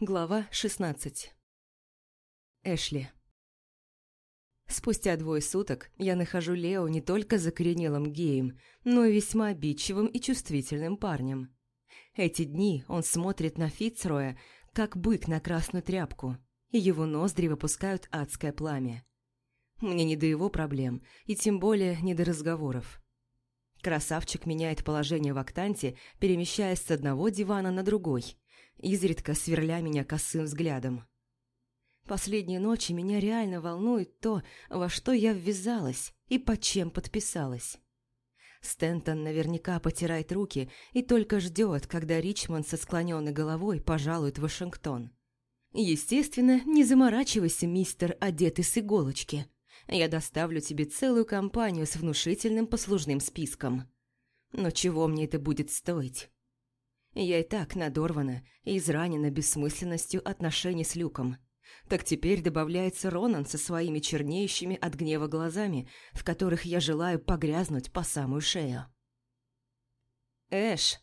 Глава 16 Эшли Спустя двое суток я нахожу Лео не только закоренелым геем, но и весьма обидчивым и чувствительным парнем. Эти дни он смотрит на Фицроя, как бык на красную тряпку, и его ноздри выпускают адское пламя. Мне не до его проблем, и тем более не до разговоров. Красавчик меняет положение в октанте, перемещаясь с одного дивана на другой – изредка сверля меня косым взглядом. Последние ночи меня реально волнует то, во что я ввязалась и под чем подписалась. Стентон наверняка потирает руки и только ждет, когда Ричмонд со склоненной головой пожалует Вашингтон. Естественно, не заморачивайся, мистер, одетый с иголочки. Я доставлю тебе целую компанию с внушительным послужным списком. Но чего мне это будет стоить? Я и так надорвана и изранена бессмысленностью отношений с Люком. Так теперь добавляется Ронан со своими чернеющими от гнева глазами, в которых я желаю погрязнуть по самую шею. «Эш!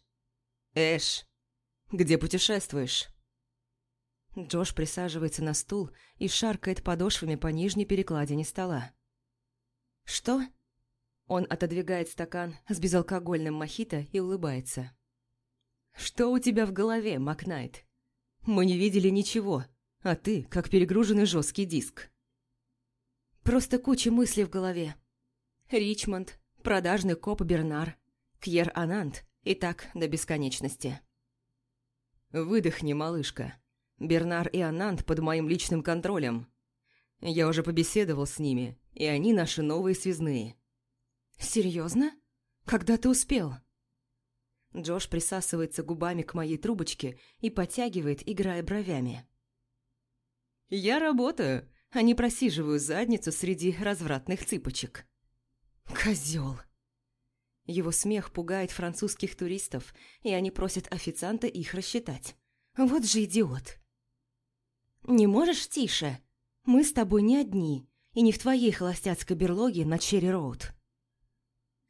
Эш! Где путешествуешь?» Джош присаживается на стул и шаркает подошвами по нижней перекладине стола. «Что?» Он отодвигает стакан с безалкогольным мохито и улыбается. «Что у тебя в голове, Макнайт? Мы не видели ничего, а ты как перегруженный жесткий диск». «Просто куча мыслей в голове. Ричмонд, продажный коп Бернар, Кьер Анант и так до бесконечности». «Выдохни, малышка. Бернар и Анант под моим личным контролем. Я уже побеседовал с ними, и они наши новые связные». «Серьезно? Когда ты успел?» Джош присасывается губами к моей трубочке и подтягивает, играя бровями. «Я работаю, а не просиживаю задницу среди развратных цыпочек». «Козёл!» Его смех пугает французских туристов, и они просят официанта их рассчитать. Вот же идиот. «Не можешь тише? Мы с тобой не одни, и не в твоей холостяцкой берлоге на Черри-Роуд».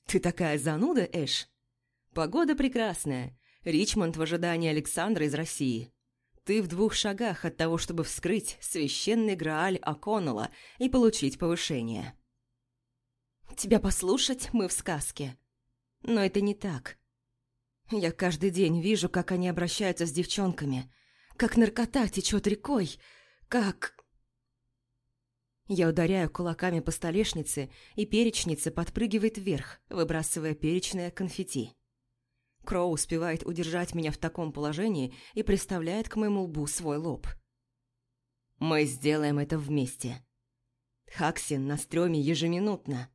«Ты такая зануда, Эш?» Погода прекрасная. Ричмонд в ожидании Александра из России. Ты в двух шагах от того, чтобы вскрыть священный Грааль О'Коннелла и получить повышение. Тебя послушать мы в сказке. Но это не так. Я каждый день вижу, как они обращаются с девчонками, как наркота течет рекой, как... Я ударяю кулаками по столешнице, и перечница подпрыгивает вверх, выбрасывая перечное конфетти. Кроу успевает удержать меня в таком положении и приставляет к моему лбу свой лоб. Мы сделаем это вместе. Хаксин на стреме ежеминутно.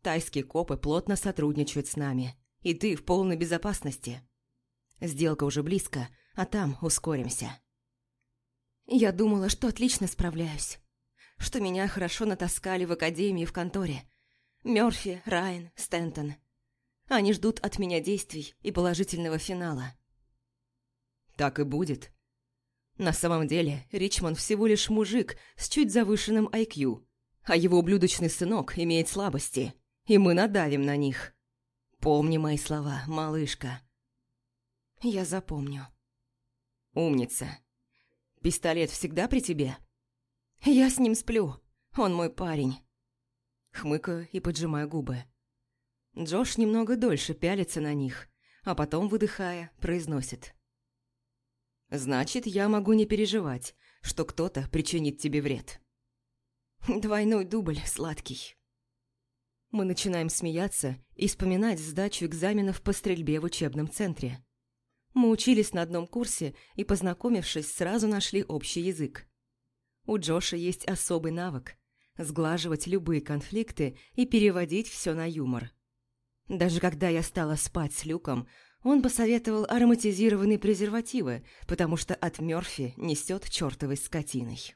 Тайские копы плотно сотрудничают с нами, и ты в полной безопасности. Сделка уже близко, а там ускоримся. Я думала, что отлично справляюсь. Что меня хорошо натаскали в академии в конторе. Мёрфи, Райан, Стентон – они ждут от меня действий и положительного финала. Так и будет. На самом деле, Ричмонд всего лишь мужик с чуть завышенным IQ, а его ублюдочный сынок имеет слабости, и мы надавим на них. Помни мои слова, малышка. Я запомню. Умница. Пистолет всегда при тебе? Я с ним сплю. Он мой парень. Хмыкаю и поджимаю губы. Джош немного дольше пялится на них, а потом, выдыхая, произносит. «Значит, я могу не переживать, что кто-то причинит тебе вред». Двойной дубль сладкий. Мы начинаем смеяться и вспоминать сдачу экзаменов по стрельбе в учебном центре. Мы учились на одном курсе и, познакомившись, сразу нашли общий язык. У Джоша есть особый навык – сглаживать любые конфликты и переводить все на юмор – даже когда я стала спать с Люком, он посоветовал ароматизированные презервативы, потому что от Мёрфи несет чертовой скотиной.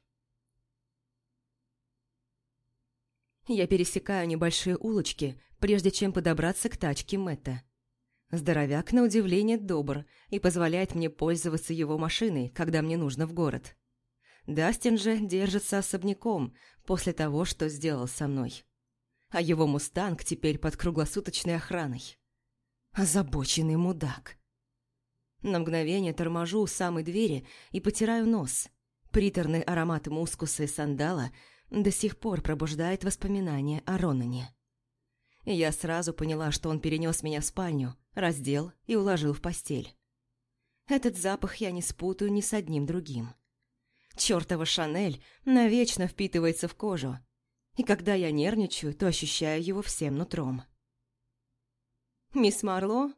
Я пересекаю небольшие улочки, прежде чем подобраться к тачке Мэтта. Здоровяк, на удивление, добр и позволяет мне пользоваться его машиной, когда мне нужно в город. Дастин же держится особняком после того, что сделал со мной а его «Мустанг» теперь под круглосуточной охраной. Озабоченный мудак. На мгновение торможу у самой двери и потираю нос. Приторный аромат мускуса и сандала до сих пор пробуждает воспоминания о Ронане. Я сразу поняла, что он перенес меня в спальню, раздел и уложил в постель. Этот запах я не спутаю ни с одним другим. Чёртова Шанель навечно впитывается в кожу, и когда я нервничаю, то ощущаю его всем нутром. «Мисс Марло?»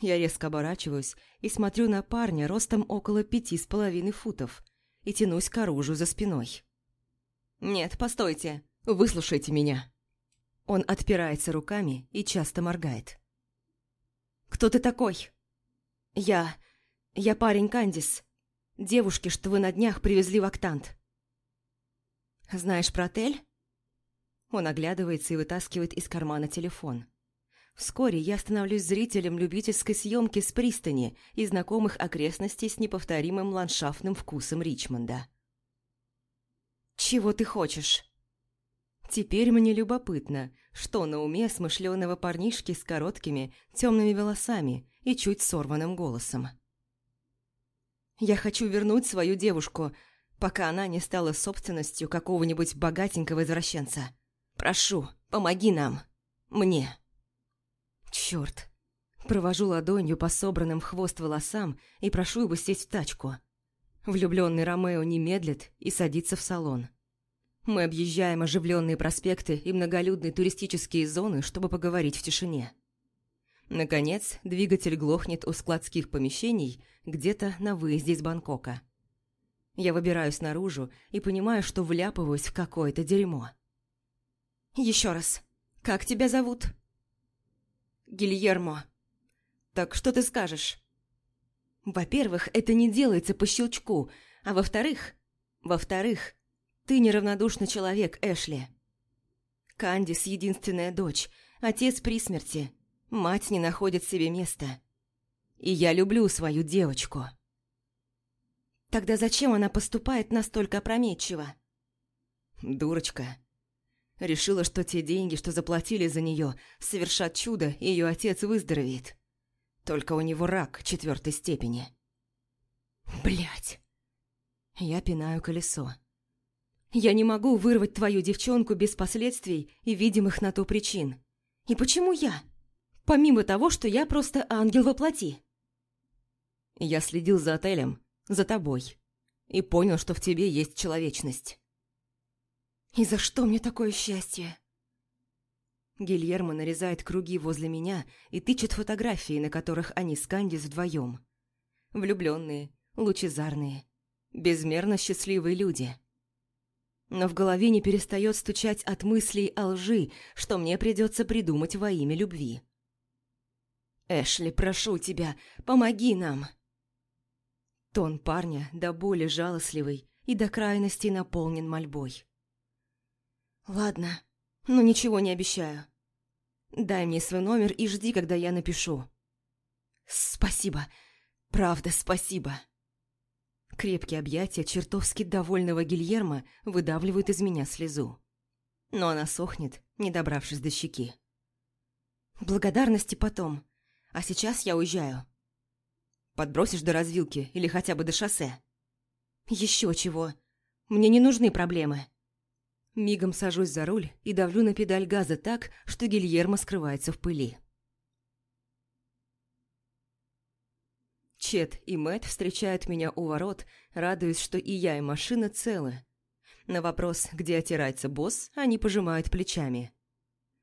Я резко оборачиваюсь и смотрю на парня ростом около пяти с половиной футов и тянусь к оружию за спиной. «Нет, постойте, выслушайте меня». Он отпирается руками и часто моргает. «Кто ты такой?» «Я... я парень Кандис. Девушки, что вы на днях привезли в Актант». «Знаешь про отель?» Он оглядывается и вытаскивает из кармана телефон. Вскоре я становлюсь зрителем любительской съемки с пристани и знакомых окрестностей с неповторимым ландшафтным вкусом Ричмонда. «Чего ты хочешь?» Теперь мне любопытно, что на уме смышленого парнишки с короткими темными волосами и чуть сорванным голосом. «Я хочу вернуть свою девушку, пока она не стала собственностью какого-нибудь богатенького извращенца. Прошу, помоги нам. Мне. Черт. Провожу ладонью по собранным в хвост волосам и прошу его сесть в тачку. Влюбленный Ромео не медлит и садится в салон. Мы объезжаем оживленные проспекты и многолюдные туристические зоны, чтобы поговорить в тишине. Наконец, двигатель глохнет у складских помещений где-то на выезде из Бангкока. Я выбираюсь наружу и понимаю, что вляпываюсь в какое-то дерьмо. «Еще раз. Как тебя зовут?» «Гильермо. Так что ты скажешь?» «Во-первых, это не делается по щелчку, а во-вторых... Во-вторых, ты неравнодушный человек, Эшли. Кандис – единственная дочь, отец при смерти, мать не находит себе места. И я люблю свою девочку». Тогда зачем она поступает настолько опрометчиво? Дурочка. Решила, что те деньги, что заплатили за нее, совершат чудо, и ее отец выздоровеет. Только у него рак четвертой степени. Блять. Я пинаю колесо. Я не могу вырвать твою девчонку без последствий и видимых на то причин. И почему я? Помимо того, что я просто ангел во плоти. Я следил за отелем, за тобой. И понял, что в тебе есть человечность. И за что мне такое счастье? Гильермо нарезает круги возле меня и тычет фотографии, на которых они с Кандис вдвоем. Влюбленные, лучезарные, безмерно счастливые люди. Но в голове не перестает стучать от мыслей о лжи, что мне придется придумать во имя любви. «Эшли, прошу тебя, помоги нам!» Тон парня до боли жалостливый и до крайности наполнен мольбой. «Ладно, но ничего не обещаю. Дай мне свой номер и жди, когда я напишу». «Спасибо, правда спасибо». Крепкие объятия чертовски довольного Гильермо выдавливают из меня слезу. Но она сохнет, не добравшись до щеки. «Благодарности потом, а сейчас я уезжаю». Подбросишь до развилки или хотя бы до шоссе? Еще чего. Мне не нужны проблемы. Мигом сажусь за руль и давлю на педаль газа так, что Гильермо скрывается в пыли. Чет и Мэт встречают меня у ворот, радуясь, что и я, и машина целы. На вопрос, где отирается босс, они пожимают плечами.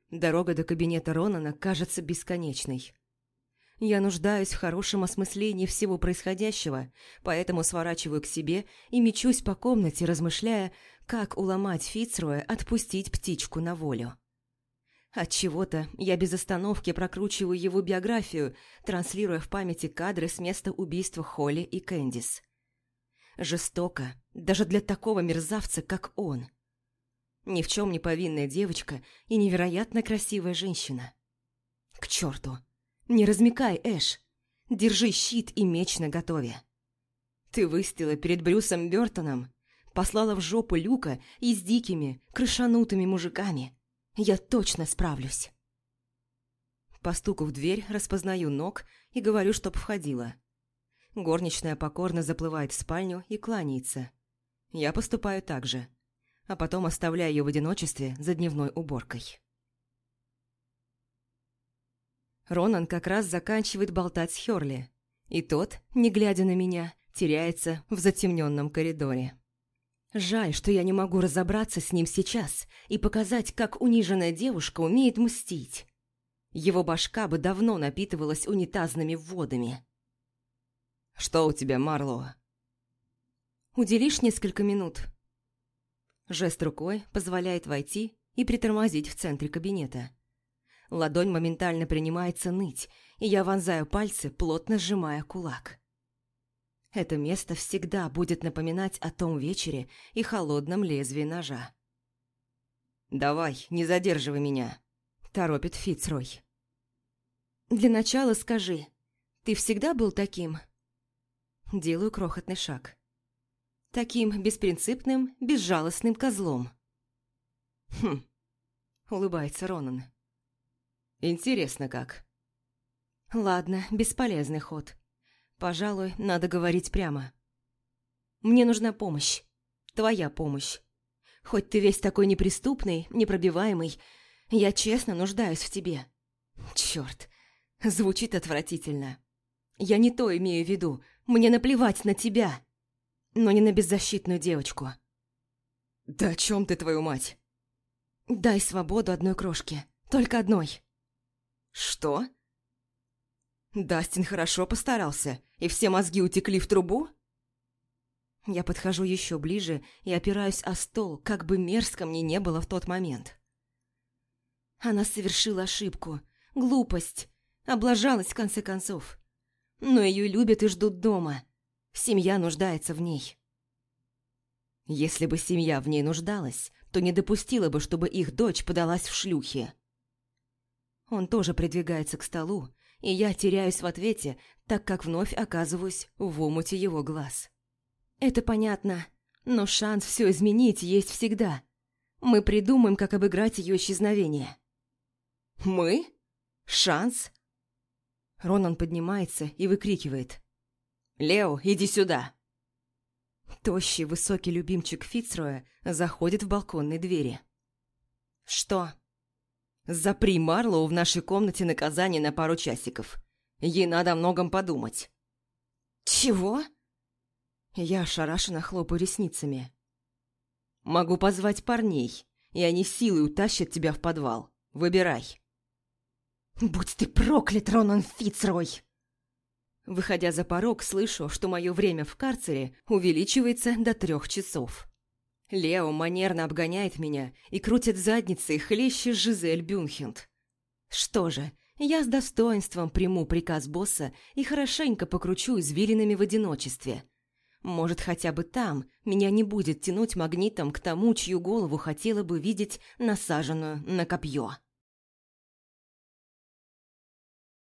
Дорога до кабинета Ронана кажется бесконечной. Я нуждаюсь в хорошем осмыслении всего происходящего, поэтому сворачиваю к себе и мечусь по комнате, размышляя, как уломать Фицроя отпустить птичку на волю. От чего то я без остановки прокручиваю его биографию, транслируя в памяти кадры с места убийства Холли и Кэндис. Жестоко, даже для такого мерзавца, как он. Ни в чем не повинная девочка и невероятно красивая женщина. К черту! «Не размекай, Эш. Держи щит и меч наготове. Ты выстила перед Брюсом Бёртоном, послала в жопу Люка и с дикими, крышанутыми мужиками. Я точно справлюсь». По в дверь распознаю ног и говорю, чтоб входила. Горничная покорно заплывает в спальню и кланяется. Я поступаю так же, а потом оставляю ее в одиночестве за дневной уборкой. Ронан как раз заканчивает болтать с Хёрли, и тот, не глядя на меня, теряется в затемненном коридоре. Жаль, что я не могу разобраться с ним сейчас и показать, как униженная девушка умеет мстить. Его башка бы давно напитывалась унитазными водами. «Что у тебя, Марло?» «Уделишь несколько минут?» Жест рукой позволяет войти и притормозить в центре кабинета. Ладонь моментально принимается ныть, и я вонзаю пальцы, плотно сжимая кулак. Это место всегда будет напоминать о том вечере и холодном лезвии ножа. «Давай, не задерживай меня», – торопит Фицрой. «Для начала скажи, ты всегда был таким?» Делаю крохотный шаг. Таким беспринципным, безжалостным козлом. «Хм», – улыбается Ронан. «Интересно как». «Ладно, бесполезный ход. Пожалуй, надо говорить прямо. Мне нужна помощь. Твоя помощь. Хоть ты весь такой неприступный, непробиваемый, я честно нуждаюсь в тебе. Черт, звучит отвратительно. Я не то имею в виду. Мне наплевать на тебя, но не на беззащитную девочку. Да о чем ты, твою мать? Дай свободу одной крошке. Только одной. Что? Дастин хорошо постарался, и все мозги утекли в трубу? Я подхожу еще ближе и опираюсь о стол, как бы мерзко мне не было в тот момент. Она совершила ошибку, глупость, облажалась в конце концов. Но ее любят и ждут дома. Семья нуждается в ней. Если бы семья в ней нуждалась, то не допустила бы, чтобы их дочь подалась в шлюхи. Он тоже придвигается к столу, и я теряюсь в ответе, так как вновь оказываюсь в омуте его глаз. Это понятно, но шанс все изменить есть всегда. Мы придумаем, как обыграть ее исчезновение. «Мы? Шанс?» Ронан поднимается и выкрикивает. «Лео, иди сюда!» Тощий, высокий любимчик Фицроя заходит в балконные двери. «Что?» Запри Марлоу в нашей комнате наказание на пару часиков. Ей надо о многом подумать». «Чего?» Я ошарашенно хлопаю ресницами. «Могу позвать парней, и они силой утащат тебя в подвал. Выбирай». «Будь ты проклят, Ронан Фицрой!» Выходя за порог, слышу, что мое время в карцере увеличивается до трех часов. Лео манерно обгоняет меня и крутит задницей хлеще Жизель Бюнхенд. Что же, я с достоинством приму приказ босса и хорошенько покручу извилинами в одиночестве. Может, хотя бы там меня не будет тянуть магнитом к тому, чью голову хотела бы видеть насаженную на копье.